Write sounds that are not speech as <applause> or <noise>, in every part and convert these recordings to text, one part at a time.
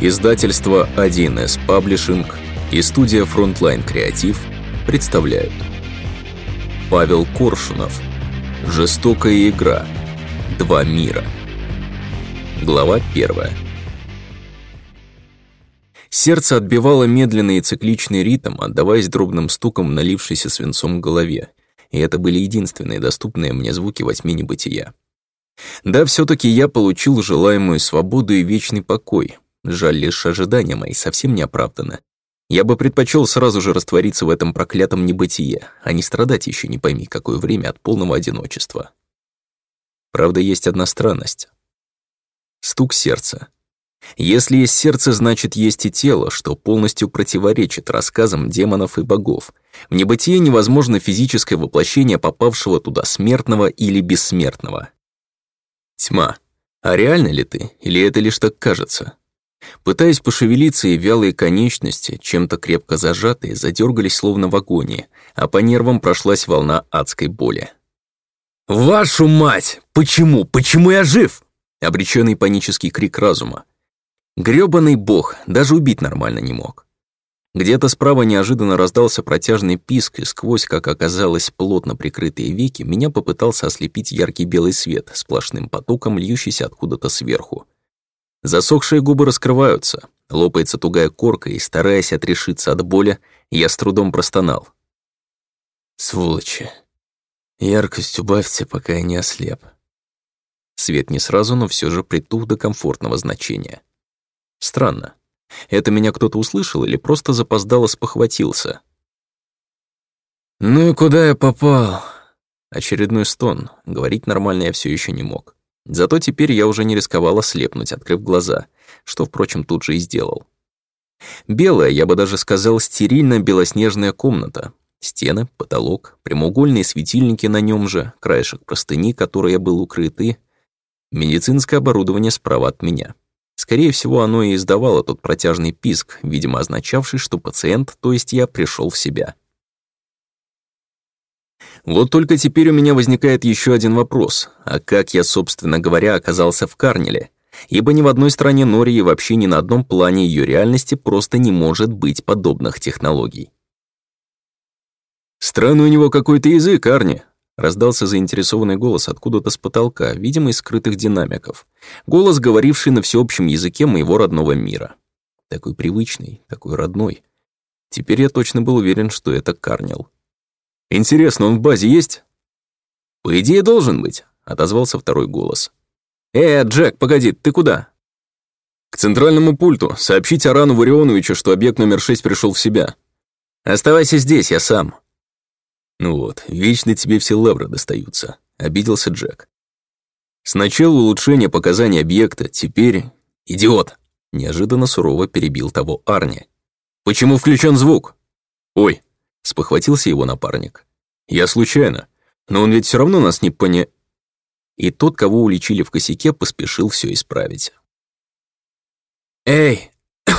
Издательство 1С Паблишинг и студия Frontline Креатив представляют. Павел Коршунов. Жестокая игра. Два мира Глава первая. Сердце отбивало медленный и цикличный ритм, отдаваясь дробным стуком налившейся свинцом голове. И это были единственные доступные мне звуки во тьме небытия. Да, все таки я получил желаемую свободу и вечный покой, Жаль, лишь ожидания мои а совсем не оправданы. Я бы предпочел сразу же раствориться в этом проклятом небытие, а не страдать еще не пойми какое время от полного одиночества. Правда, есть одна странность. Стук сердца. Если есть сердце, значит есть и тело, что полностью противоречит рассказам демонов и богов. В небытие невозможно физическое воплощение попавшего туда смертного или бессмертного. Тьма. А реально ли ты, или это лишь так кажется? Пытаясь пошевелиться, и вялые конечности, чем-то крепко зажатые, задергались словно в агонии, а по нервам прошлась волна адской боли. «Вашу мать! Почему? Почему я жив?» Обреченный панический крик разума. Грёбаный бог, даже убить нормально не мог. Где-то справа неожиданно раздался протяжный писк, и сквозь, как оказалось, плотно прикрытые веки, меня попытался ослепить яркий белый свет, сплошным потоком льющийся откуда-то сверху. Засохшие губы раскрываются, лопается тугая корка, и, стараясь отрешиться от боли, я с трудом простонал. «Сволочи! Яркость убавьте, пока я не ослеп». Свет не сразу, но все же притух до комфортного значения. Странно. Это меня кто-то услышал или просто запоздало спохватился? «Ну и куда я попал?» Очередной стон. Говорить нормально я все еще не мог. Зато теперь я уже не рисковала слепнуть, открыв глаза, что, впрочем, тут же и сделал. Белая, я бы даже сказал, стерильно-белоснежная комната. Стены, потолок, прямоугольные светильники на нем же, краешек простыни, которые был укрыты, медицинское оборудование справа от меня. Скорее всего, оно и издавало тот протяжный писк, видимо, означавший, что пациент, то есть я, пришел в себя. Вот только теперь у меня возникает еще один вопрос. А как я, собственно говоря, оказался в Карнеле? Ибо ни в одной стране Нории вообще ни на одном плане ее реальности просто не может быть подобных технологий. «Странный у него какой-то язык, Арни!» Раздался заинтересованный голос откуда-то с потолка, видимо, из скрытых динамиков. Голос, говоривший на всеобщем языке моего родного мира. Такой привычный, такой родной. Теперь я точно был уверен, что это Карнел. «Интересно, он в базе есть?» «По идее, должен быть», — отозвался второй голос. «Э, Джек, погоди, ты куда?» «К центральному пульту. Сообщить Арану Варионовичу, что объект номер шесть пришел в себя. Оставайся здесь, я сам». «Ну вот, вечно тебе все лавры достаются», — обиделся Джек. «Сначала улучшение показаний объекта, теперь...» «Идиот!» — неожиданно сурово перебил того Арни. «Почему включен звук?» «Ой, спохватился его напарник. «Я случайно. Но он ведь все равно нас не поне...» И тот, кого уличили в косяке, поспешил все исправить. «Эй!» <coughs>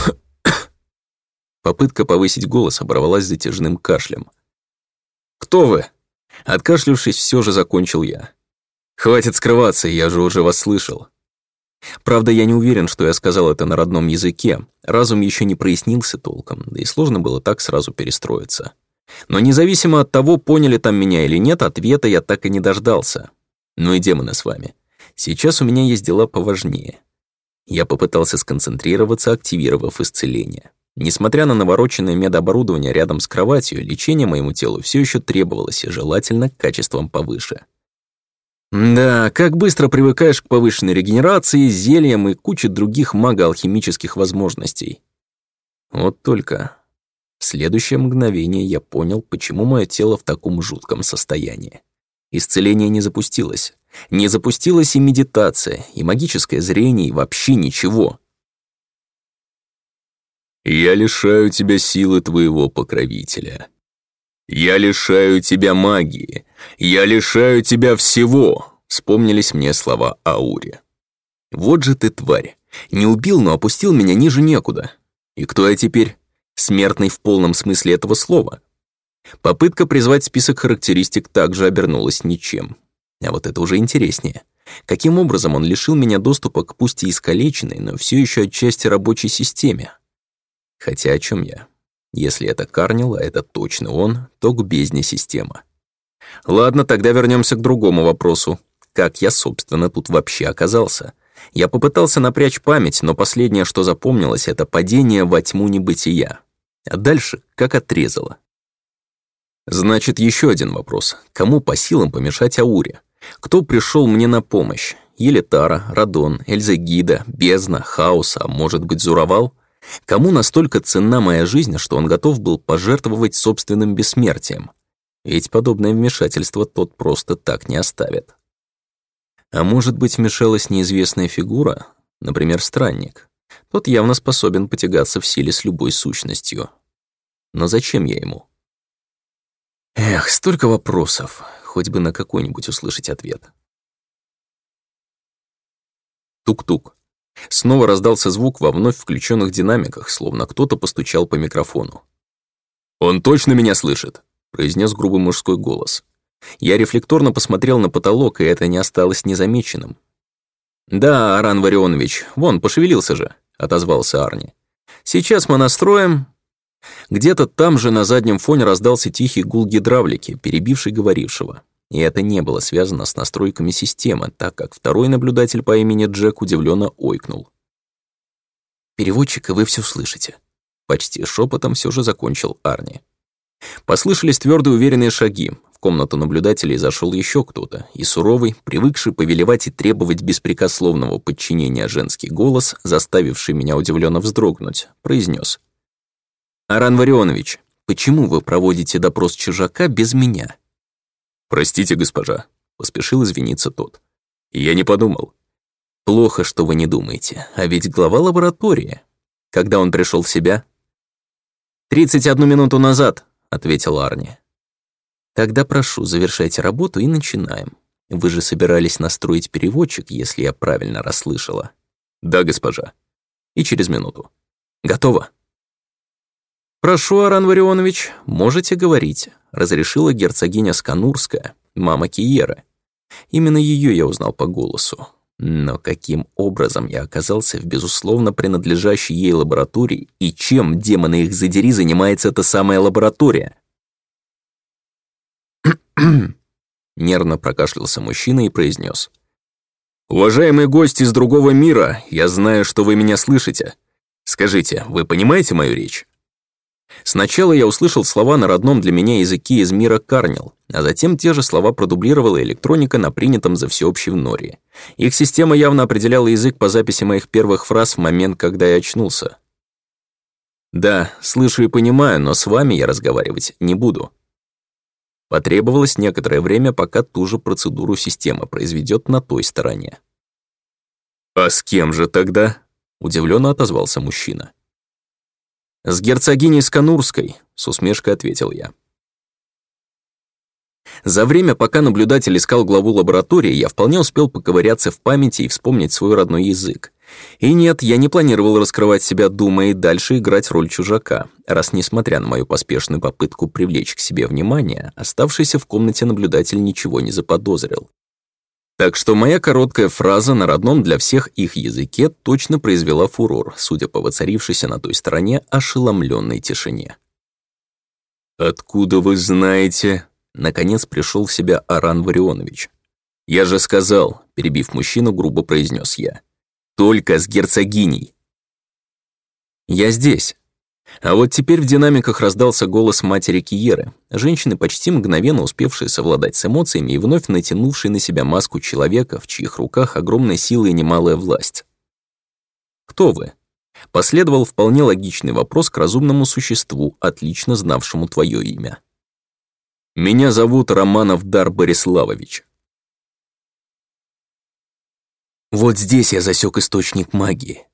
Попытка повысить голос оборвалась затяжным кашлем. «Кто вы?» Откашлявшись, все же закончил я. «Хватит скрываться, я же уже вас слышал». Правда, я не уверен, что я сказал это на родном языке. Разум еще не прояснился толком, да и сложно было так сразу перестроиться. Но независимо от того, поняли там меня или нет, ответа я так и не дождался. Ну и демоны с вами. Сейчас у меня есть дела поважнее. Я попытался сконцентрироваться, активировав исцеление. Несмотря на навороченное медоборудование рядом с кроватью, лечение моему телу все еще требовалось, и желательно качеством повыше. Да, как быстро привыкаешь к повышенной регенерации, зельям и куче других магоалхимических возможностей. Вот только в следующее мгновение я понял, почему мое тело в таком жутком состоянии. Исцеление не запустилось. Не запустилась и медитация, и магическое зрение, и вообще ничего. «Я лишаю тебя силы твоего покровителя. Я лишаю тебя магии. Я лишаю тебя всего!» Вспомнились мне слова Аури. «Вот же ты тварь! Не убил, но опустил меня ниже некуда. И кто я теперь?» смертный в полном смысле этого слова. Попытка призвать список характеристик также обернулась ничем. А вот это уже интереснее. Каким образом он лишил меня доступа к пусть и искалеченной, но все еще отчасти рабочей системе? Хотя о чем я? Если это Карнил, а это точно он, то к бездне система. Ладно, тогда вернемся к другому вопросу. Как я, собственно, тут вообще оказался? Я попытался напрячь память, но последнее, что запомнилось, это падение во тьму небытия а дальше как отрезало. Значит, еще один вопрос. Кому по силам помешать Ауре? Кто пришел мне на помощь? Елитара, Радон, Эльза Гида, Бездна, Хаос, а может быть Зуровал? Кому настолько ценна моя жизнь, что он готов был пожертвовать собственным бессмертием? Ведь подобное вмешательство тот просто так не оставит. А может быть, вмешалась неизвестная фигура, например, странник? Тот явно способен потягаться в силе с любой сущностью. Но зачем я ему? Эх, столько вопросов. Хоть бы на какой-нибудь услышать ответ. Тук-тук. Снова раздался звук во вновь включенных динамиках, словно кто-то постучал по микрофону. «Он точно меня слышит!» — произнес грубый мужской голос. Я рефлекторно посмотрел на потолок, и это не осталось незамеченным. «Да, Аран Варионович, вон, пошевелился же!» отозвался Арни. Сейчас мы настроим. Где-то там же на заднем фоне раздался тихий гул гидравлики, перебивший говорившего. И это не было связано с настройками системы, так как второй наблюдатель по имени Джек удивленно ойкнул. «Переводчик, и вы все слышите». Почти шепотом все же закончил Арни. Послышались твердые уверенные шаги. В комнату наблюдателей зашел еще кто-то, и суровый, привыкший повелевать и требовать беспрекословного подчинения женский голос, заставивший меня удивленно вздрогнуть, произнес: «Аран Варионович, почему вы проводите допрос чужака без меня?» «Простите, госпожа», — поспешил извиниться тот. «Я не подумал». «Плохо, что вы не думаете, а ведь глава лаборатории. Когда он пришел в себя?» «Тридцать одну минуту назад», — ответил Арни. Тогда прошу, завершайте работу и начинаем. Вы же собирались настроить переводчик, если я правильно расслышала. Да, госпожа. И через минуту. Готово. Прошу, Аран Варионович, можете говорить, разрешила герцогиня Сканурская, мама Киера. Именно ее я узнал по голосу. Но каким образом я оказался в безусловно принадлежащей ей лаборатории и чем, демоны их задери, занимается эта самая лаборатория? <coughs> Нервно прокашлялся мужчина и произнес. «Уважаемые гости из другого мира, я знаю, что вы меня слышите. Скажите, вы понимаете мою речь?» Сначала я услышал слова на родном для меня языке из мира Карнил, а затем те же слова продублировала электроника на принятом за всеобщей в Нории. Их система явно определяла язык по записи моих первых фраз в момент, когда я очнулся. «Да, слышу и понимаю, но с вами я разговаривать не буду», Потребовалось некоторое время, пока ту же процедуру система произведет на той стороне. «А с кем же тогда?» — удивленно отозвался мужчина. «С герцогиней Сканурской», — с усмешкой ответил я. За время, пока наблюдатель искал главу лаборатории, я вполне успел поковыряться в памяти и вспомнить свой родной язык. И нет, я не планировал раскрывать себя, думая и дальше играть роль чужака, раз, несмотря на мою поспешную попытку привлечь к себе внимание, оставшийся в комнате наблюдатель ничего не заподозрил. Так что моя короткая фраза на родном для всех их языке точно произвела фурор, судя по воцарившейся на той стороне ошеломленной тишине. «Откуда вы знаете?» — наконец пришел в себя Аран Варионович. «Я же сказал», — перебив мужчину, грубо произнес я только с герцогиней. «Я здесь». А вот теперь в динамиках раздался голос матери Киеры, женщины, почти мгновенно успевшей совладать с эмоциями и вновь натянувшей на себя маску человека, в чьих руках огромная сила и немалая власть. «Кто вы?» Последовал вполне логичный вопрос к разумному существу, отлично знавшему твое имя. «Меня зовут Романов Дар Бориславович. Вот здесь я засек источник магии.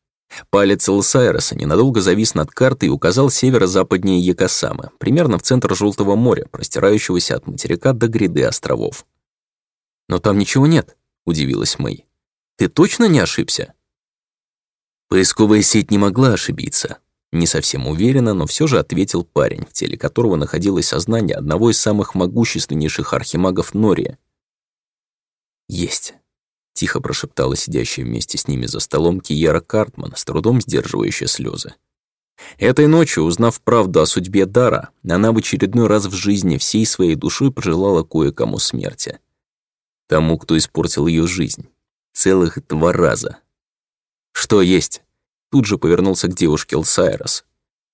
Палец Лсайроса ненадолго завис над картой и указал северо-западнее Якосамы, примерно в центр Желтого моря, простирающегося от материка до гряды островов. «Но там ничего нет», — удивилась Мэй. «Ты точно не ошибся?» Поисковая сеть не могла ошибиться. Не совсем уверенно, но все же ответил парень, в теле которого находилось сознание одного из самых могущественнейших архимагов Нория. «Есть. Тихо прошептала сидящая вместе с ними за столом Киера Картман, с трудом сдерживающая слезы. Этой ночью, узнав правду о судьбе Дара, она в очередной раз в жизни всей своей душой пожелала кое-кому смерти. Тому, кто испортил ее жизнь. Целых два раза. «Что есть?» Тут же повернулся к девушке Лсайрос.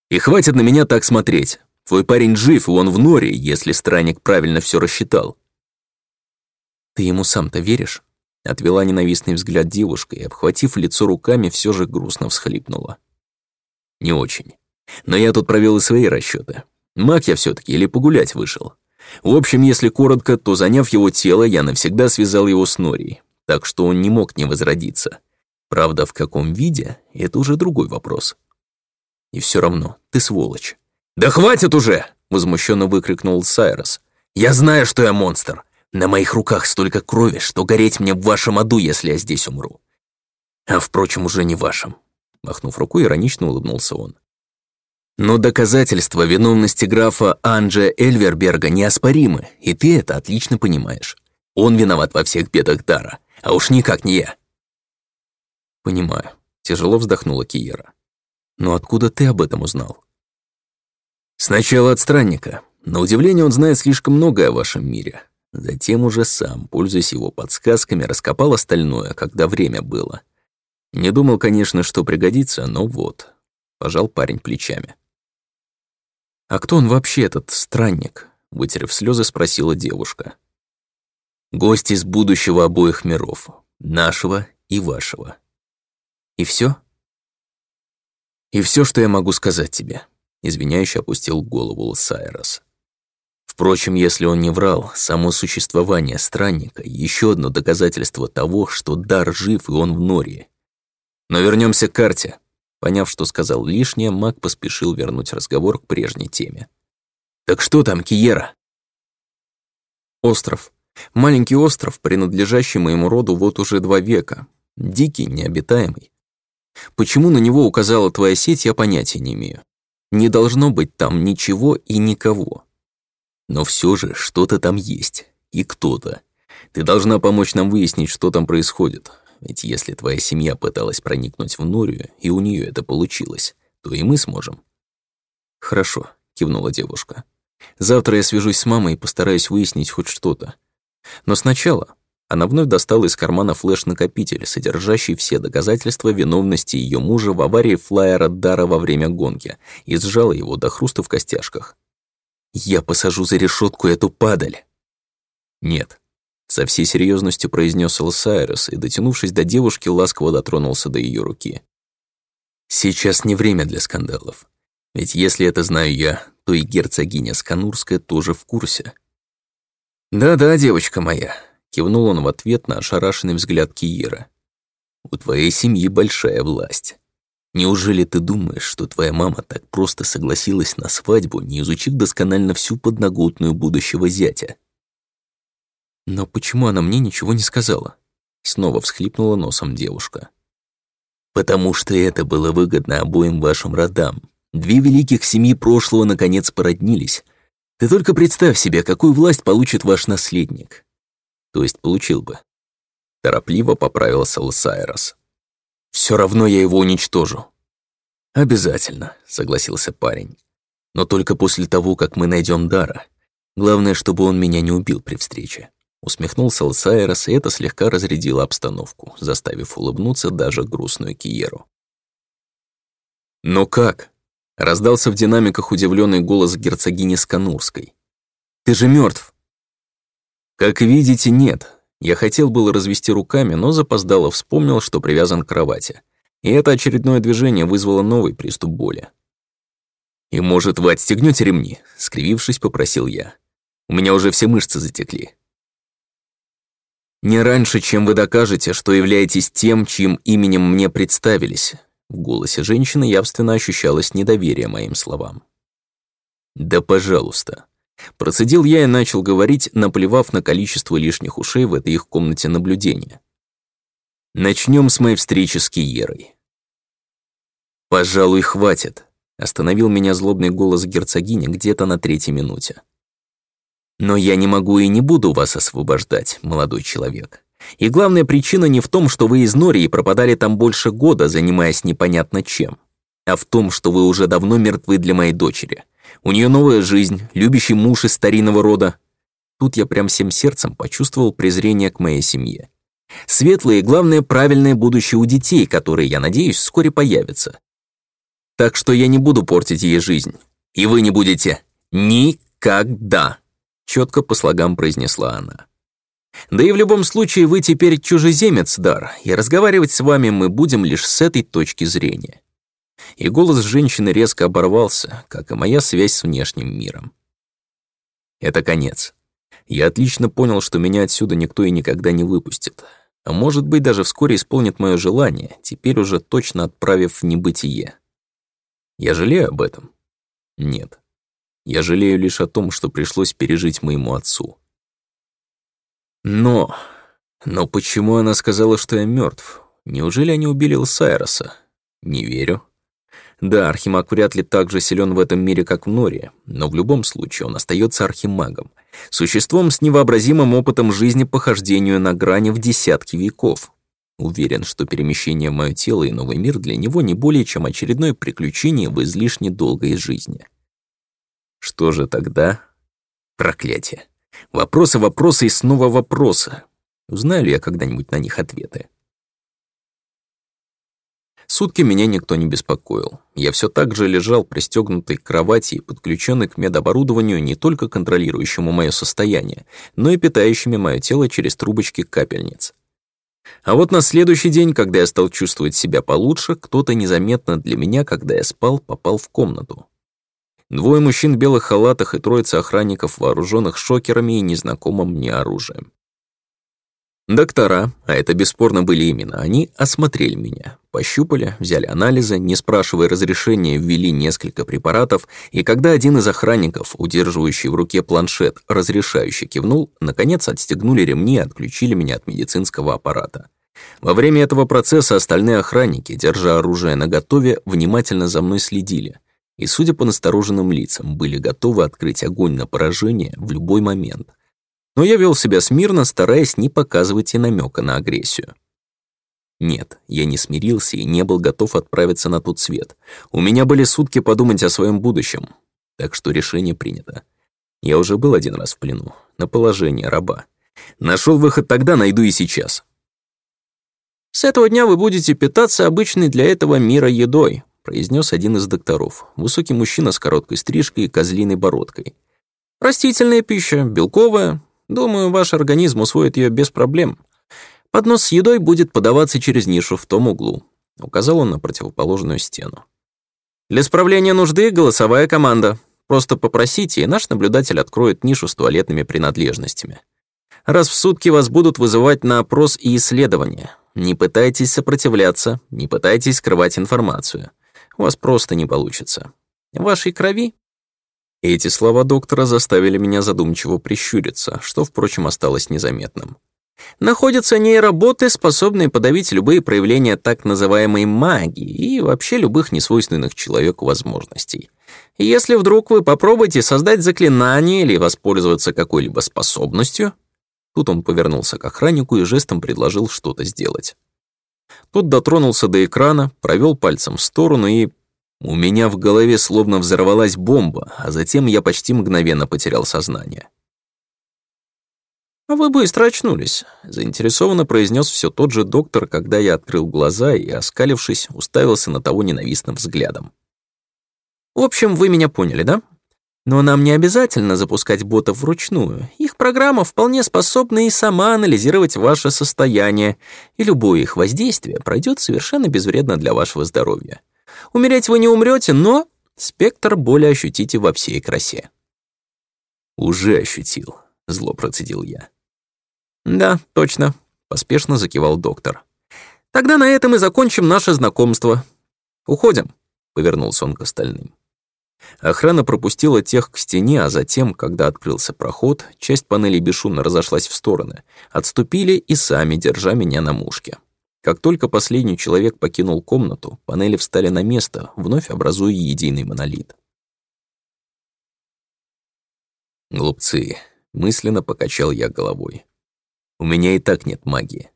«И хватит на меня так смотреть. Твой парень жив, и он в норе, если странник правильно все рассчитал». «Ты ему сам-то веришь?» Отвела ненавистный взгляд девушка и, обхватив лицо руками, все же грустно всхлипнула. «Не очень. Но я тут провел и свои расчеты. Маг я все таки или погулять вышел. В общем, если коротко, то, заняв его тело, я навсегда связал его с Норией, так что он не мог не возродиться. Правда, в каком виде — это уже другой вопрос. И все равно, ты сволочь». «Да хватит уже!» — возмущенно выкрикнул Сайрос. «Я знаю, что я монстр. На моих руках столько крови, что гореть мне в вашем аду, если я здесь умру. А, впрочем, уже не вашем. Махнув рукой, иронично улыбнулся он. Но доказательства виновности графа Анджа Эльверберга неоспоримы, и ты это отлично понимаешь. Он виноват во всех бедах Дара, а уж никак не я. Понимаю. Тяжело вздохнула Киера. Но откуда ты об этом узнал? Сначала от странника. На удивление, он знает слишком многое о вашем мире. Затем уже сам, пользуясь его подсказками, раскопал остальное, когда время было. Не думал, конечно, что пригодится, но вот. Пожал парень плечами. «А кто он вообще, этот странник?» Вытерев слезы, спросила девушка. «Гость из будущего обоих миров. Нашего и вашего». «И все? «И все, что я могу сказать тебе», — извиняюще опустил голову Лосайрос. Впрочем, если он не врал, само существование странника – еще одно доказательство того, что дар жив и он в норе. Но вернемся к карте. Поняв, что сказал лишнее, маг поспешил вернуть разговор к прежней теме. «Так что там, Киера?» «Остров. Маленький остров, принадлежащий моему роду вот уже два века. Дикий, необитаемый. Почему на него указала твоя сеть, я понятия не имею. Не должно быть там ничего и никого. Но все же что-то там есть. И кто-то. Ты должна помочь нам выяснить, что там происходит. Ведь если твоя семья пыталась проникнуть в Норию, и у нее это получилось, то и мы сможем». «Хорошо», — кивнула девушка. «Завтра я свяжусь с мамой и постараюсь выяснить хоть что-то. Но сначала...» Она вновь достала из кармана флеш-накопитель, содержащий все доказательства виновности ее мужа в аварии флайера Дара во время гонки, и сжала его до хруста в костяшках. Я посажу за решетку эту падаль!» «Нет», — со всей серьезностью произнес Элсайрес и, дотянувшись до девушки, ласково дотронулся до ее руки. «Сейчас не время для скандалов. Ведь если это знаю я, то и герцогиня Сканурская тоже в курсе». «Да-да, девочка моя», — кивнул он в ответ на ошарашенный взгляд Киера. «У твоей семьи большая власть. Неужели ты думаешь, что твоя мама так просто согласилась на свадьбу, не изучив досконально всю подноготную будущего зятя? Но почему она мне ничего не сказала? Снова всхлипнула носом девушка. Потому что это было выгодно обоим вашим родам. Две великих семьи прошлого наконец породнились. Ты только представь себе, какую власть получит ваш наследник. То есть получил бы. Торопливо поправился Лосайрос, все равно я его уничтожу». «Обязательно», — согласился парень. «Но только после того, как мы найдем Дара. Главное, чтобы он меня не убил при встрече». Усмехнулся Лсайрос, и это слегка разрядило обстановку, заставив улыбнуться даже грустную Киеру. «Но как?» — раздался в динамиках удивленный голос герцогини Сканурской. «Ты же мертв. «Как видите, нет», я хотел было развести руками, но запоздало вспомнил, что привязан к кровати. И это очередное движение вызвало новый приступ боли. «И, может, вы отстегнете ремни?» — скривившись, попросил я. «У меня уже все мышцы затекли». «Не раньше, чем вы докажете, что являетесь тем, чьим именем мне представились». В голосе женщины явственно ощущалось недоверие моим словам. «Да пожалуйста», Процедил я и начал говорить, наплевав на количество лишних ушей в этой их комнате наблюдения. «Начнем с моей встречи с Киерой». «Пожалуй, хватит», — остановил меня злобный голос герцогини где-то на третьей минуте. «Но я не могу и не буду вас освобождать, молодой человек. И главная причина не в том, что вы из Нории пропадали там больше года, занимаясь непонятно чем, а в том, что вы уже давно мертвы для моей дочери». У нее новая жизнь, любящий муж из старинного рода. Тут я прям всем сердцем почувствовал презрение к моей семье. Светлое и, главное, правильное будущее у детей, которые, я надеюсь, вскоре появятся. Так что я не буду портить ей жизнь. И вы не будете. Никогда!» Четко по слогам произнесла она. «Да и в любом случае вы теперь чужеземец, Дар, и разговаривать с вами мы будем лишь с этой точки зрения» и голос женщины резко оборвался, как и моя связь с внешним миром. Это конец. Я отлично понял, что меня отсюда никто и никогда не выпустит. А может быть, даже вскоре исполнит мое желание, теперь уже точно отправив в небытие. Я жалею об этом? Нет. Я жалею лишь о том, что пришлось пережить моему отцу. Но... Но почему она сказала, что я мертв? Неужели они убили Лсайроса? Не верю. Да, Архимаг вряд ли так же силен в этом мире, как в Норе, но в любом случае он остается архимагом, существом с невообразимым опытом жизни похождению на грани в десятки веков. Уверен, что перемещение в моё тело и новый мир для него не более чем очередное приключение в излишне долгой жизни. Что же тогда? Проклятие. Вопросы, вопросы и снова вопросы. Узнаю ли я когда-нибудь на них ответы? Сутки меня никто не беспокоил. Я все так же лежал пристегнутый к кровати и подключенный к медоборудованию, не только контролирующему мое состояние, но и питающими мое тело через трубочки капельниц. А вот на следующий день, когда я стал чувствовать себя получше, кто-то незаметно для меня, когда я спал, попал в комнату. Двое мужчин в белых халатах и троица охранников, вооруженных шокерами и незнакомым мне оружием. Доктора, а это бесспорно были именно они, осмотрели меня, пощупали, взяли анализы, не спрашивая разрешения, ввели несколько препаратов, и когда один из охранников, удерживающий в руке планшет, разрешающе кивнул, наконец отстегнули ремни и отключили меня от медицинского аппарата. Во время этого процесса остальные охранники, держа оружие наготове, внимательно за мной следили. И, судя по настороженным лицам, были готовы открыть огонь на поражение в любой момент — но я вел себя смирно, стараясь не показывать и намека на агрессию. Нет, я не смирился и не был готов отправиться на тот свет. У меня были сутки подумать о своем будущем, так что решение принято. Я уже был один раз в плену, на положение раба. Нашел выход тогда, найду и сейчас. «С этого дня вы будете питаться обычной для этого мира едой», произнес один из докторов, высокий мужчина с короткой стрижкой и козлиной бородкой. «Растительная пища, белковая, Думаю, ваш организм усвоит ее без проблем. Поднос с едой будет подаваться через нишу в том углу», — указал он на противоположную стену. «Для справления нужды голосовая команда. Просто попросите, и наш наблюдатель откроет нишу с туалетными принадлежностями. Раз в сутки вас будут вызывать на опрос и исследования. Не пытайтесь сопротивляться, не пытайтесь скрывать информацию. У вас просто не получится. В вашей крови эти слова доктора заставили меня задумчиво прищуриться, что, впрочем, осталось незаметным. Находятся нейроботы, способные подавить любые проявления так называемой магии и вообще любых несвойственных человеку возможностей. Если вдруг вы попробуете создать заклинание или воспользоваться какой-либо способностью... Тут он повернулся к охраннику и жестом предложил что-то сделать. Тот дотронулся до экрана, провел пальцем в сторону и у меня в голове словно взорвалась бомба, а затем я почти мгновенно потерял сознание. «А вы быстро очнулись», — заинтересованно произнес все тот же доктор, когда я открыл глаза и, оскалившись, уставился на того ненавистным взглядом. «В общем, вы меня поняли, да? Но нам не обязательно запускать ботов вручную. Их программа вполне способна и сама анализировать ваше состояние, и любое их воздействие пройдет совершенно безвредно для вашего здоровья. Умереть вы не умрете, но спектр боли ощутите во всей красе». «Уже ощутил», — зло процедил я. «Да, точно», — поспешно закивал доктор. «Тогда на этом и закончим наше знакомство. Уходим», — повернулся он к остальным. Охрана пропустила тех к стене, а затем, когда открылся проход, часть панели бесшумно разошлась в стороны, отступили и сами, держа меня на мушке. Как только последний человек покинул комнату, панели встали на место, вновь образуя единый монолит. «Глупцы!» — мысленно покачал я головой. «У меня и так нет магии».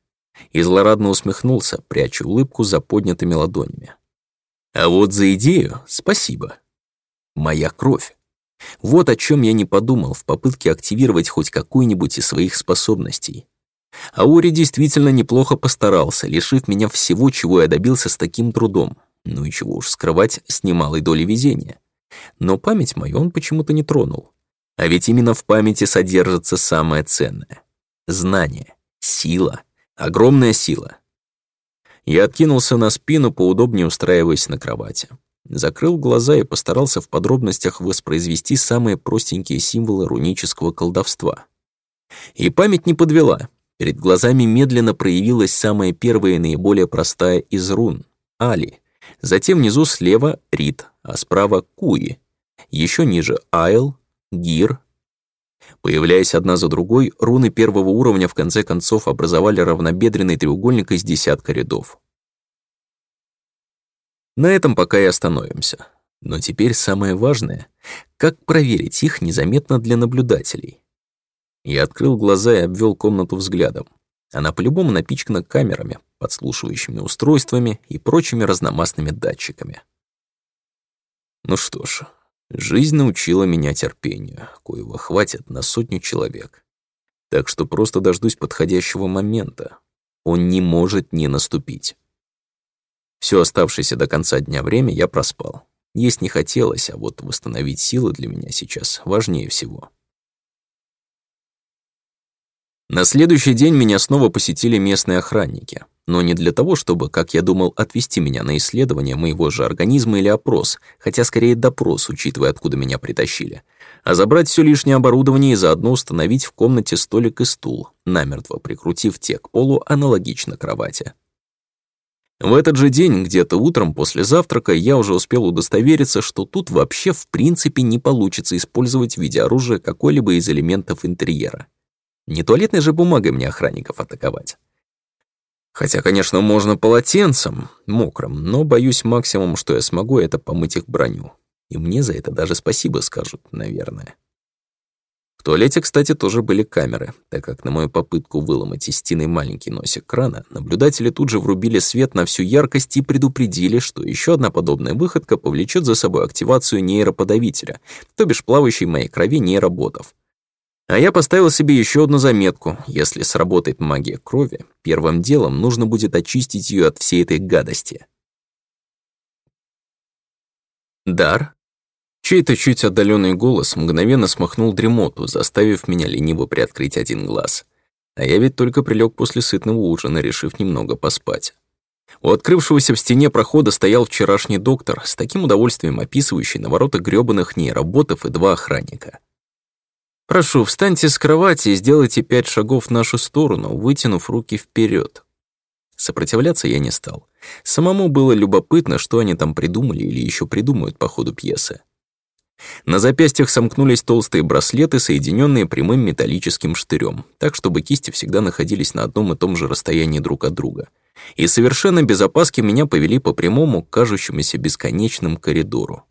И злорадно усмехнулся, пряча улыбку за поднятыми ладонями. «А вот за идею спасибо. Моя кровь. Вот о чем я не подумал в попытке активировать хоть какую-нибудь из своих способностей. Аури действительно неплохо постарался, лишив меня всего, чего я добился с таким трудом. Ну и чего уж скрывать, с немалой долей везения. Но память мою он почему-то не тронул. А ведь именно в памяти содержится самое ценное. Знание, сила, огромная сила. Я откинулся на спину, поудобнее устраиваясь на кровати. Закрыл глаза и постарался в подробностях воспроизвести самые простенькие символы рунического колдовства. И память не подвела. Перед глазами медленно проявилась самая первая и наиболее простая из рун — Али. Затем внизу слева — Рид, а справа — Куи. Еще ниже — Айл, Гир. Появляясь одна за другой, руны первого уровня в конце концов образовали равнобедренный треугольник из десятка рядов. На этом пока и остановимся. Но теперь самое важное — как проверить их незаметно для наблюдателей? Я открыл глаза и обвел комнату взглядом. Она по-любому напичкана камерами, подслушивающими устройствами и прочими разномастными датчиками. Ну что ж, жизнь научила меня терпению, коего хватит на сотню человек. Так что просто дождусь подходящего момента. Он не может не наступить. Все оставшееся до конца дня время я проспал. Есть не хотелось, а вот восстановить силы для меня сейчас важнее всего. На следующий день меня снова посетили местные охранники, но не для того, чтобы, как я думал, отвести меня на исследование моего же организма или опрос, хотя скорее допрос, учитывая, откуда меня притащили, а забрать все лишнее оборудование и заодно установить в комнате столик и стул, намертво прикрутив те к полу аналогично кровати. В этот же день, где-то утром после завтрака, я уже успел удостовериться, что тут вообще в принципе не получится использовать в виде оружия какой-либо из элементов интерьера. Не туалетной же бумагой мне охранников атаковать. Хотя, конечно, можно полотенцем, мокрым, но, боюсь, максимум, что я смогу, это помыть их броню. И мне за это даже спасибо скажут, наверное. В туалете, кстати, тоже были камеры, так как на мою попытку выломать из стены маленький носик крана, наблюдатели тут же врубили свет на всю яркость и предупредили, что еще одна подобная выходка повлечет за собой активацию нейроподавителя, то бишь плавающей в моей крови нейроботов. А я поставил себе еще одну заметку. Если сработает магия крови, первым делом нужно будет очистить ее от всей этой гадости. Дар? Чей-то чуть отдаленный голос мгновенно смахнул дремоту, заставив меня лениво приоткрыть один глаз. А я ведь только прилег после сытного ужина, решив немного поспать. У открывшегося в стене прохода стоял вчерашний доктор, с таким удовольствием описывающий на воротах грёбаных нейроботов и два охранника. Прошу, встаньте с кровати и сделайте пять шагов в нашу сторону, вытянув руки вперед. Сопротивляться я не стал. Самому было любопытно, что они там придумали или еще придумают по ходу пьесы. На запястьях сомкнулись толстые браслеты, соединенные прямым металлическим штырем, так чтобы кисти всегда находились на одном и том же расстоянии друг от друга. И совершенно без опаски меня повели по прямому, кажущемуся бесконечным коридору.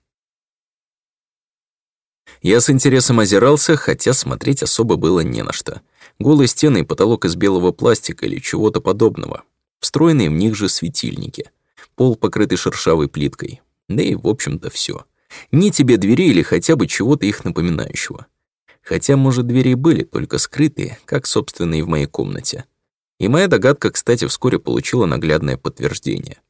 Я с интересом озирался, хотя смотреть особо было не на что. Голые стены и потолок из белого пластика или чего-то подобного. Встроенные в них же светильники. Пол, покрытый шершавой плиткой. Да и, в общем-то, все. Ни тебе двери или хотя бы чего-то их напоминающего. Хотя, может, двери были, только скрытые, как, собственные в моей комнате. И моя догадка, кстати, вскоре получила наглядное подтверждение.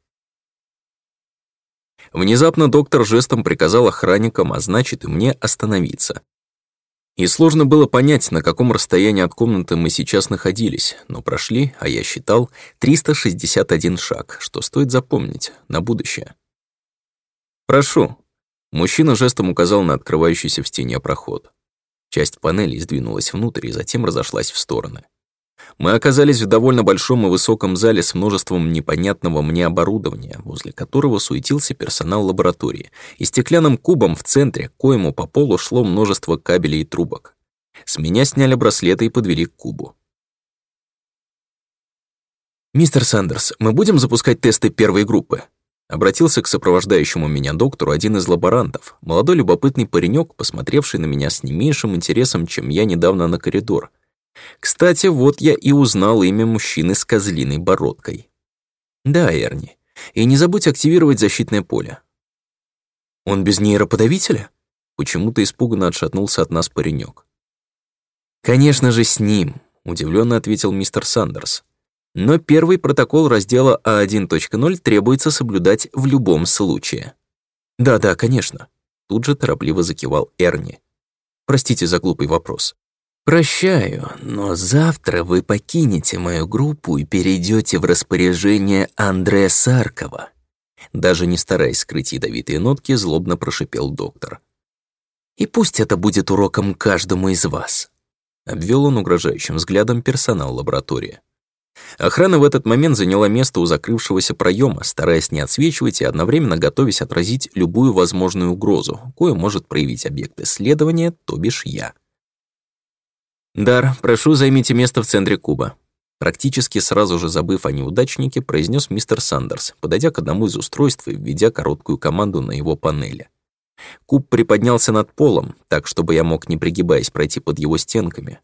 Внезапно доктор жестом приказал охранникам, а значит и мне, остановиться. И сложно было понять, на каком расстоянии от комнаты мы сейчас находились, но прошли, а я считал, 361 шаг, что стоит запомнить на будущее. «Прошу». Мужчина жестом указал на открывающийся в стене проход. Часть панели сдвинулась внутрь и затем разошлась в стороны. Мы оказались в довольно большом и высоком зале с множеством непонятного мне оборудования, возле которого суетился персонал лаборатории, и стеклянным кубом в центре, коему по полу шло множество кабелей и трубок. С меня сняли браслеты и подвели к кубу. «Мистер Сандерс, мы будем запускать тесты первой группы?» Обратился к сопровождающему меня доктору один из лаборантов, молодой любопытный паренек, посмотревший на меня с не меньшим интересом, чем я недавно на коридор — кстати, вот я и узнал имя мужчины с козлиной бородкой. Да, Эрни. И не забудь активировать защитное поле. Он без нейроподавителя? Почему-то испуганно отшатнулся от нас паренек. Конечно же, с ним, удивленно ответил мистер Сандерс. Но первый протокол раздела А1.0 требуется соблюдать в любом случае. Да-да, конечно. Тут же торопливо закивал Эрни. Простите за глупый вопрос. Прощаю, но завтра вы покинете мою группу и перейдете в распоряжение Андрея Саркова. Даже не стараясь скрыть ядовитые нотки, злобно прошипел доктор. И пусть это будет уроком каждому из вас. Обвел он угрожающим взглядом персонал лаборатории. Охрана в этот момент заняла место у закрывшегося проема, стараясь не отсвечивать и одновременно готовясь отразить любую возможную угрозу, кое может проявить объект исследования, то бишь я. «Дар, прошу, займите место в центре куба», Практически сразу же забыв о неудачнике, произнес мистер Сандерс, подойдя к одному из устройств и введя короткую команду на его панели. Куб приподнялся над полом, так, чтобы я мог, не пригибаясь, пройти под его стенками.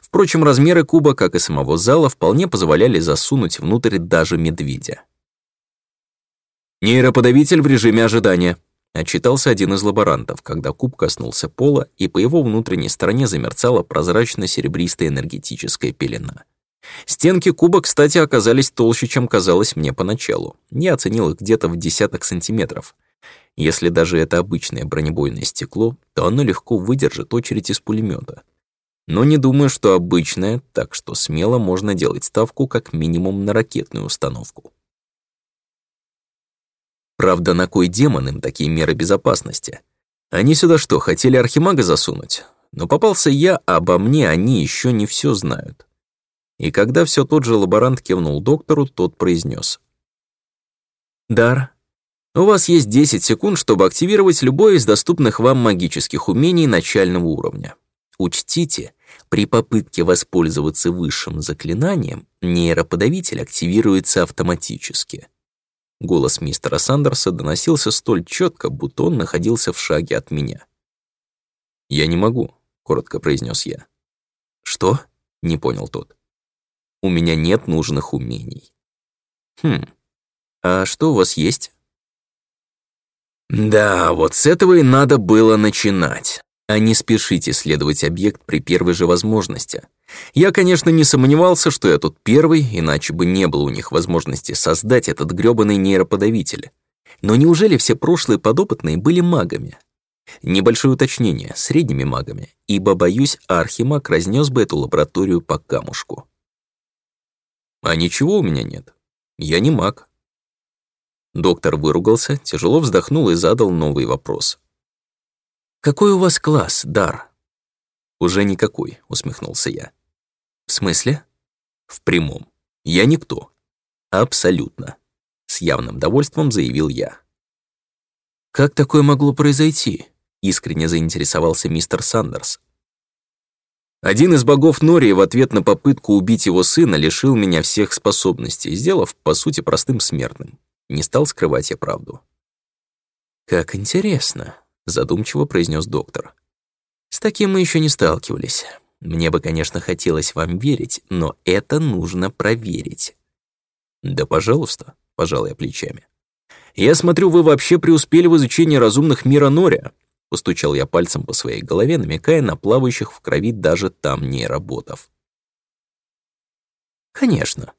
Впрочем, размеры куба, как и самого зала, вполне позволяли засунуть внутрь даже медведя. «Нейроподавитель в режиме ожидания», Отчитался один из лаборантов, когда куб коснулся пола, и по его внутренней стороне замерцала прозрачно-серебристая энергетическая пелена. Стенки куба, кстати, оказались толще, чем казалось мне поначалу. Не оценил их где-то в десяток сантиметров. Если даже это обычное бронебойное стекло, то оно легко выдержит очередь из пулемета. Но не думаю, что обычное, так что смело можно делать ставку как минимум на ракетную установку. Правда, на кой демоном такие меры безопасности? Они сюда что, хотели архимага засунуть? Но попался я, а обо мне они еще не все знают. И когда все тот же лаборант кивнул доктору, тот произнес. «Дар, у вас есть 10 секунд, чтобы активировать любое из доступных вам магических умений начального уровня. Учтите, при попытке воспользоваться высшим заклинанием нейроподавитель активируется автоматически. Голос мистера Сандерса доносился столь четко, будто он находился в шаге от меня. «Я не могу», — коротко произнес я. «Что?» — не понял тот. «У меня нет нужных умений». «Хм, а что у вас есть?» «Да, вот с этого и надо было начинать. А не спешите следовать объект при первой же возможности. Я, конечно, не сомневался, что я тут первый, иначе бы не было у них возможности создать этот грёбаный нейроподавитель. Но неужели все прошлые подопытные были магами? Небольшое уточнение, средними магами, ибо, боюсь, архимаг разнес бы эту лабораторию по камушку. А ничего у меня нет. Я не маг. Доктор выругался, тяжело вздохнул и задал новый вопрос. «Какой у вас класс, Дар?» «Уже никакой», — усмехнулся я смысле?» «В прямом. Я никто. Абсолютно», — с явным довольством заявил я. «Как такое могло произойти?» — искренне заинтересовался мистер Сандерс. «Один из богов Нори в ответ на попытку убить его сына лишил меня всех способностей, сделав, по сути, простым смертным. Не стал скрывать я правду». «Как интересно», — задумчиво произнес доктор. «С таким мы еще не сталкивались». Мне бы, конечно, хотелось вам верить, но это нужно проверить». «Да, пожалуйста», — пожал я плечами. «Я смотрю, вы вообще преуспели в изучении разумных мира Норя», — постучал я пальцем по своей голове, намекая на плавающих в крови даже там не работав. «Конечно».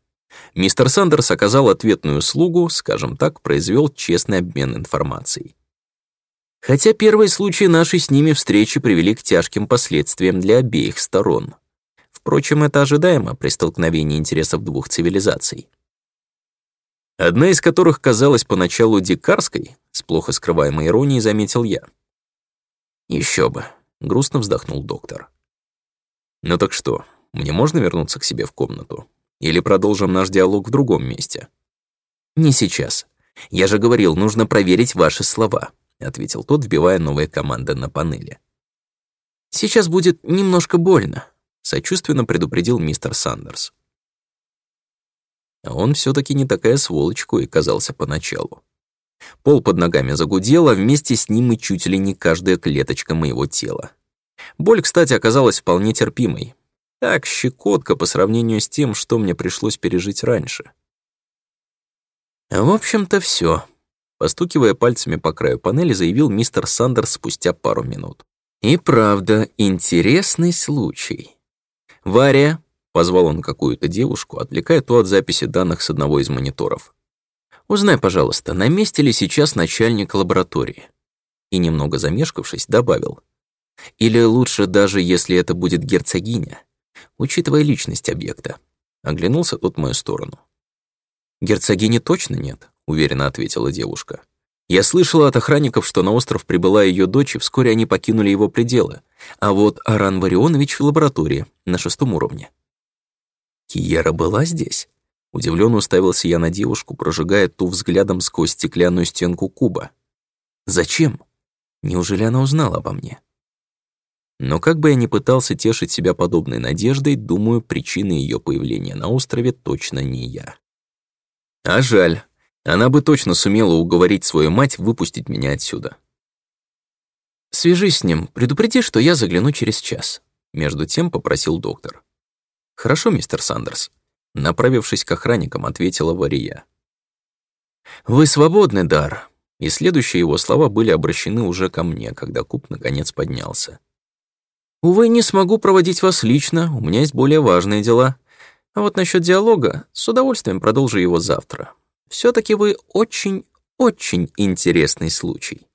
Мистер Сандерс оказал ответную услугу, скажем так, произвел честный обмен информацией. Хотя первые случаи нашей с ними встречи привели к тяжким последствиям для обеих сторон. Впрочем, это ожидаемо при столкновении интересов двух цивилизаций. Одна из которых казалась поначалу дикарской, с плохо скрываемой иронией заметил я. Еще бы», — грустно вздохнул доктор. «Ну так что, мне можно вернуться к себе в комнату? Или продолжим наш диалог в другом месте?» «Не сейчас. Я же говорил, нужно проверить ваши слова», — ответил тот, вбивая новые команды на панели. «Сейчас будет немножко больно», — сочувственно предупредил мистер Сандерс. А он все таки не такая сволочку и казался поначалу. Пол под ногами загудела, вместе с ним и чуть ли не каждая клеточка моего тела. Боль, кстати, оказалась вполне терпимой. Так, щекотка по сравнению с тем, что мне пришлось пережить раньше. В общем-то, все. Постукивая пальцами по краю панели, заявил мистер Сандерс спустя пару минут. «И правда, интересный случай. Варя!» — позвал он какую-то девушку, отвлекая ту от записи данных с одного из мониторов. «Узнай, пожалуйста, на месте ли сейчас начальник лаборатории?» И, немного замешкавшись, добавил. «Или лучше даже, если это будет герцогиня, учитывая личность объекта». Оглянулся тот в мою сторону. «Герцогини точно нет?» — уверенно ответила девушка. «Я слышала от охранников, что на остров прибыла ее дочь, и вскоре они покинули его пределы. А вот Аран Варионович в лаборатории, на шестом уровне». «Киера была здесь?» Удивленно уставился я на девушку, прожигая ту взглядом сквозь стеклянную стенку куба. «Зачем? Неужели она узнала обо мне?» Но как бы я ни пытался тешить себя подобной надеждой, думаю, причиной ее появления на острове точно не я. А жаль, она бы точно сумела уговорить свою мать выпустить меня отсюда. «Свяжись с ним, предупреди, что я загляну через час», — между тем попросил доктор. «Хорошо, мистер Сандерс», — направившись к охранникам, ответила Вария. «Вы свободны, Дар», — и следующие его слова были обращены уже ко мне, когда куб наконец поднялся. «Увы, не смогу проводить вас лично, у меня есть более важные дела. А вот насчет диалога, с удовольствием продолжу его завтра все-таки вы очень, очень интересный случай».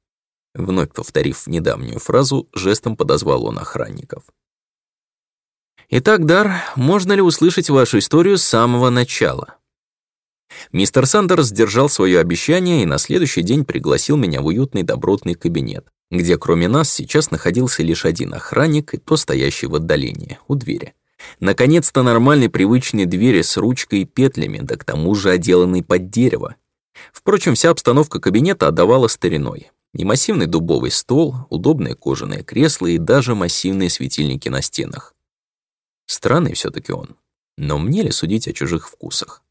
Вновь повторив недавнюю фразу, жестом подозвал он охранников. «Итак, Дар, можно ли услышать вашу историю с самого начала?» Мистер Сандерс сдержал свое обещание и на следующий день пригласил меня в уютный добротный кабинет, где кроме нас сейчас находился лишь один охранник и то стоящий в отдалении, у двери. Наконец-то нормальные привычные двери с ручкой и петлями, да к тому же отделанные под дерево. Впрочем, вся обстановка кабинета отдавала стариной. И массивный дубовый стол, удобные кожаные кресла и даже массивные светильники на стенах. Странный все таки он. Но мне ли судить о чужих вкусах?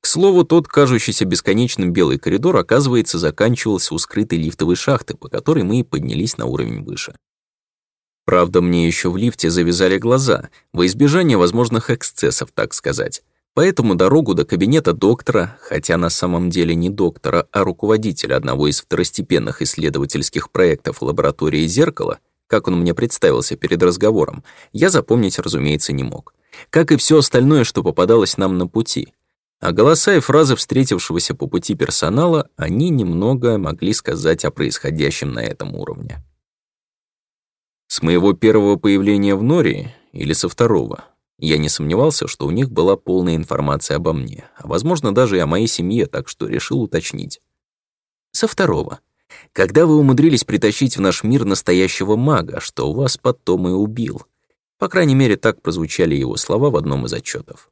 К слову, тот, кажущийся бесконечным белый коридор, оказывается, заканчивался у скрытой лифтовой шахты, по которой мы и поднялись на уровень выше. Правда, мне еще в лифте завязали глаза, во избежание возможных эксцессов, так сказать. Поэтому дорогу до кабинета доктора, хотя на самом деле не доктора, а руководителя одного из второстепенных исследовательских проектов лаборатории «Зеркало», как он мне представился перед разговором, я запомнить, разумеется, не мог. Как и все остальное, что попадалось нам на пути. А голоса и фразы встретившегося по пути персонала, они немного могли сказать о происходящем на этом уровне. С моего первого появления в Норе или со второго, я не сомневался, что у них была полная информация обо мне, а, возможно, даже и о моей семье, так что решил уточнить. Со второго. Когда вы умудрились притащить в наш мир настоящего мага, что вас потом и убил. По крайней мере, так прозвучали его слова в одном из отчетов.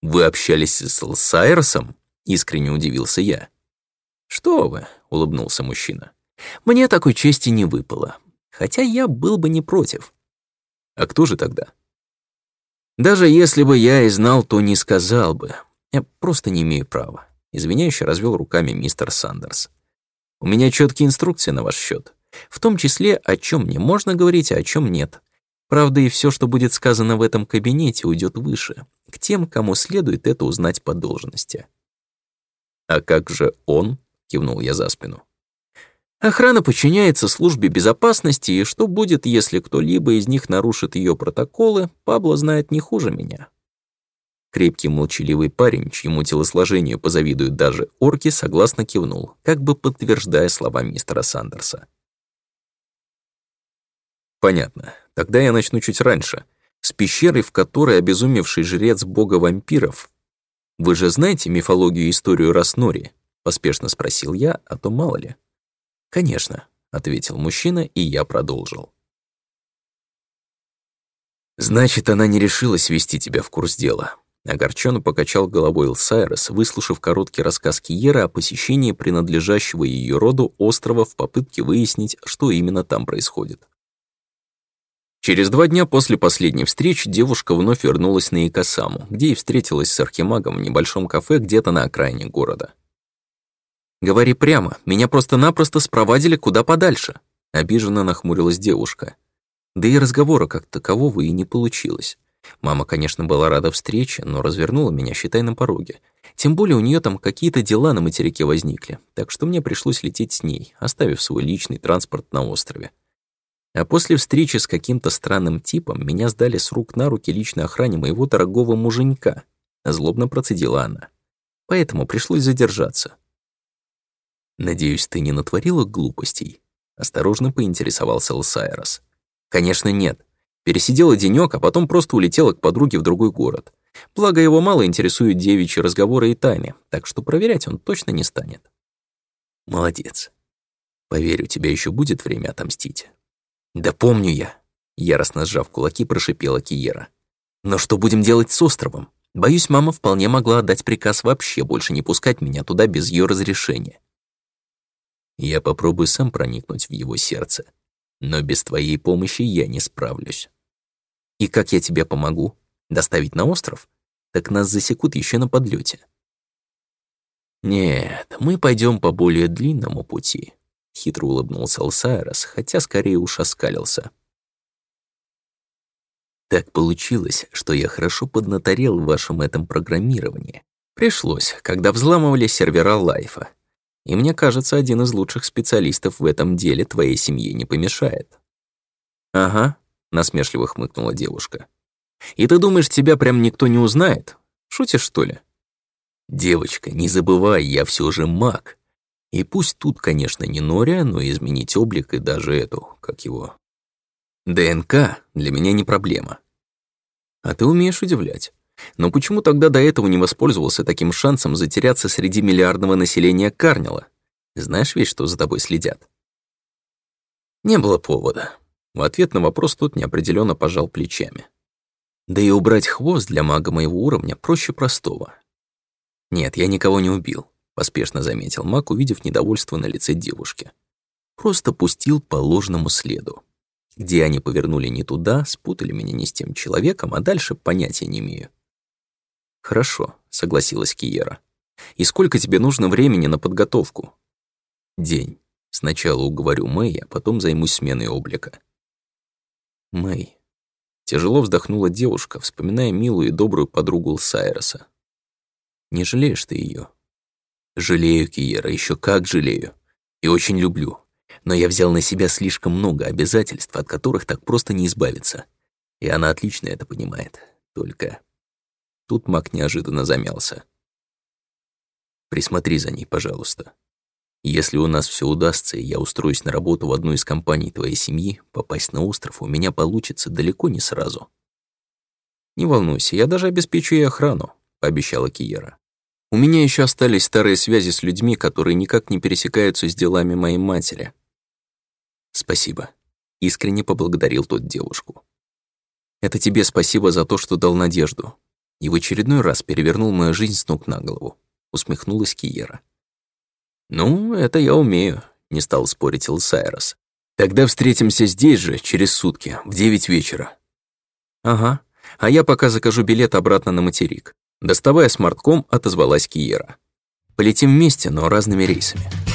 «Вы общались с Лсайрсом?» — искренне удивился я. «Что вы?» — улыбнулся мужчина. «Мне такой чести не выпало хотя я был бы не против. А кто же тогда? Даже если бы я и знал, то не сказал бы. Я просто не имею права. Извиняюще развел руками мистер Сандерс. У меня четкие инструкции на ваш счет, в том числе, о чем мне можно говорить, а о чем нет. Правда, и все, что будет сказано в этом кабинете, уйдет выше, к тем, кому следует это узнать по должности. А как же он? кивнул я за спину. Охрана подчиняется службе безопасности, и что будет, если кто-либо из них нарушит ее протоколы, Пабло знает не хуже меня. Крепкий молчаливый парень, чьему телосложению позавидуют даже орки, согласно кивнул, как бы подтверждая слова мистера Сандерса. «Понятно. Тогда я начну чуть раньше. С пещеры, в которой обезумевший жрец бога вампиров. Вы же знаете мифологию и историю Раснори?» — поспешно спросил я, а то мало ли. «Конечно», — ответил мужчина, и я продолжил. «Значит, она не решилась вести тебя в курс дела». Огорченно покачал головой Элсайрес, выслушав короткий рассказ Киера о посещении принадлежащего ее роду острова в попытке выяснить, что именно там происходит. Через два дня после последней встречи девушка вновь вернулась на Икосаму, где и встретилась с архимагом в небольшом кафе где-то на окраине города. «Говори прямо, меня просто-напросто спровадили куда подальше», — обиженно нахмурилась девушка. Да и разговора как такового и не получилось. Мама, конечно, была рада встрече, но развернула меня, считай, на пороге. Тем более у нее там какие-то дела на материке возникли, так что мне пришлось лететь с ней, оставив свой личный транспорт на острове. А после встречи с каким-то странным типом меня сдали с рук на руки личной охране моего дорогого муженька, злобно процедила она. Поэтому пришлось задержаться. «Надеюсь, ты не натворила глупостей?» — осторожно поинтересовался Лсайрос. «Конечно, нет. Пересидела денёк, а потом просто улетела к подруге в другой город. Благо, его мало интересуют девичьи разговоры и тайны, так что проверять он точно не станет». «Молодец. Поверю, тебя еще будет время отомстить». «Да помню я!» — яростно сжав кулаки, прошипела Киера. «Но что будем делать с островом? Боюсь, мама вполне могла отдать приказ вообще больше не пускать меня туда без ее разрешения. Я попробую сам проникнуть в его сердце. Но без твоей помощи я не справлюсь. И как я тебе помогу? Доставить на остров? Так нас засекут еще на подлете. Нет, мы пойдем по более длинному пути. Хитро улыбнулся Алсайрос, хотя скорее уж оскалился. Так получилось, что я хорошо поднаторел в вашем этом программировании. Пришлось, когда взламывали сервера Лайфа, и мне кажется, один из лучших специалистов в этом деле твоей семье не помешает». «Ага», — насмешливо хмыкнула девушка. «И ты думаешь, тебя прям никто не узнает? Шутишь, что ли?» «Девочка, не забывай, я все же маг. И пусть тут, конечно, не Нория, но изменить облик и даже эту, как его... ДНК для меня не проблема. А ты умеешь удивлять. Но почему тогда до этого не воспользовался таким шансом затеряться среди миллиардного населения Карнила? Знаешь ведь, что за тобой следят?» «Не было повода». В ответ на вопрос тот неопределенно пожал плечами. «Да и убрать хвост для мага моего уровня проще простого». «Нет, я никого не убил», — поспешно заметил маг, увидев недовольство на лице девушки. «Просто пустил по ложному следу. Где они повернули не туда, спутали меня не с тем человеком, а дальше понятия не имею. «Хорошо», — согласилась Киера. «И сколько тебе нужно времени на подготовку?» «День. Сначала уговорю Мэй, а потом займусь сменой облика». «Мэй». Тяжело вздохнула девушка, вспоминая милую и добрую подругу Сайроса. «Не жалеешь ты ее? «Жалею, Киера, еще как жалею. И очень люблю. Но я взял на себя слишком много обязательств, от которых так просто не избавиться. И она отлично это понимает. Только Тут маг неожиданно замялся. «Присмотри за ней, пожалуйста. Если у нас все удастся, и я устроюсь на работу в одну из компаний твоей семьи, попасть на остров у меня получится далеко не сразу». «Не волнуйся, я даже обеспечу ей охрану», — пообещала Киера. «У меня еще остались старые связи с людьми, которые никак не пересекаются с делами моей матери». «Спасибо», — искренне поблагодарил тот девушку. «Это тебе спасибо за то, что дал надежду, и в очередной раз перевернул мою жизнь с ног на голову. Усмехнулась Киера. «Ну, это я умею», — не стал спорить Элсайрос. «Тогда встретимся здесь же, через сутки, в девять вечера». «Ага, а я пока закажу билет обратно на материк», — доставая смартком, отозвалась Киера. «Полетим вместе, но разными рейсами».